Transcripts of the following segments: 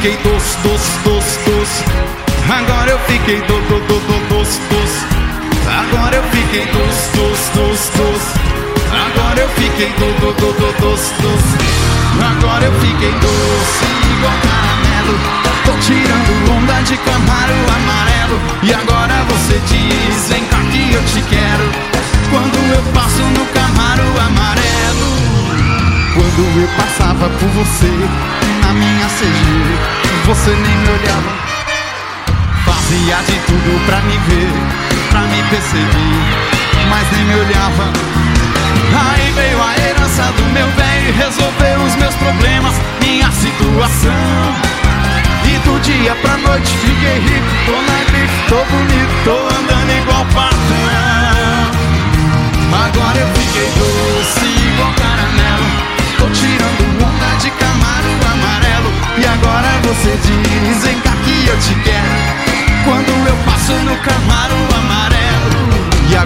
fiquei doce, doce, doce, doce. Agora eu fiquei do, do, do, do, doce, doce. Agora eu fiquei doce, doce, doce, doce. Agora eu fiquei do, do, do, do, doce, doce. Agora eu fiquei doce igual caramelo. Tô tirando onda de camaro amarelo. E agora você diz, vem cá que eu te quero. Quando eu passo no camaro amarelo. Quando eu passava por você na minha você nem me olhava. Fazia de tudo pra me ver, pra me perceber, mas nem me olhava. Aí veio a herança do meu velho e resolveu os meus problemas, minha situação. E do dia pra noite fiquei rico, tô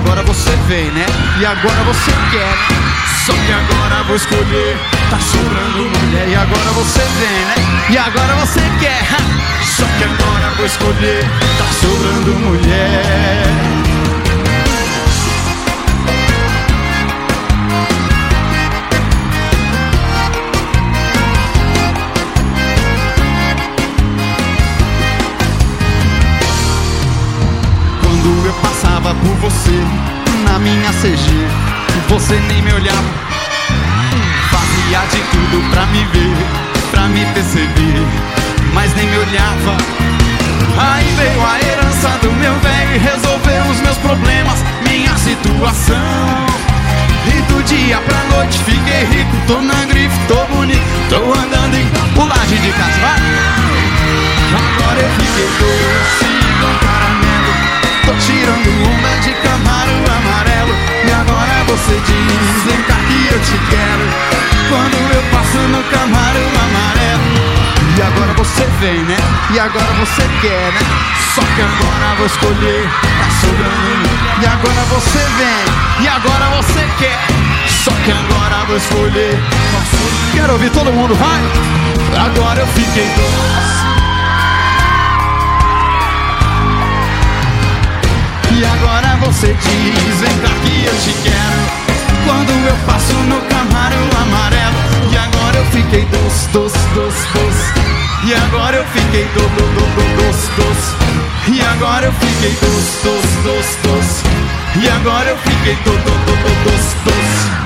agora você vem, né? E agora você quer. Só que agora vou escolher. Tá sobrando mulher. E agora você vem, né? E agora você quer. Só que agora vou escolher. Tá sobrando mulher. Quando eu passava por você na minha CG, você nem me olhava. Fazia de tudo pra me ver, pra me perceber, mas nem me olhava. Aí veio a herança do meu velho e resolveu os meus problemas, minha situação. E do dia pra noite fiquei rico, tô na grife, tô bonito, vem, né? E agora você quer, né? Só que agora vou escolher, tá sobrando. E agora você vem, e agora você quer. Só que agora vou escolher. Quero ouvir todo mundo, vai! Agora eu fiquei doce. E agora você diz, vem cá que eu te quero? Quando eu passo no camaro amarelo E agora eu fiquei doce, agora eu fiquei do, do, do, do, doce, doce E agora eu fiquei doce, doce, doce, doce E agora eu fiquei do, do, do, do, doce, doce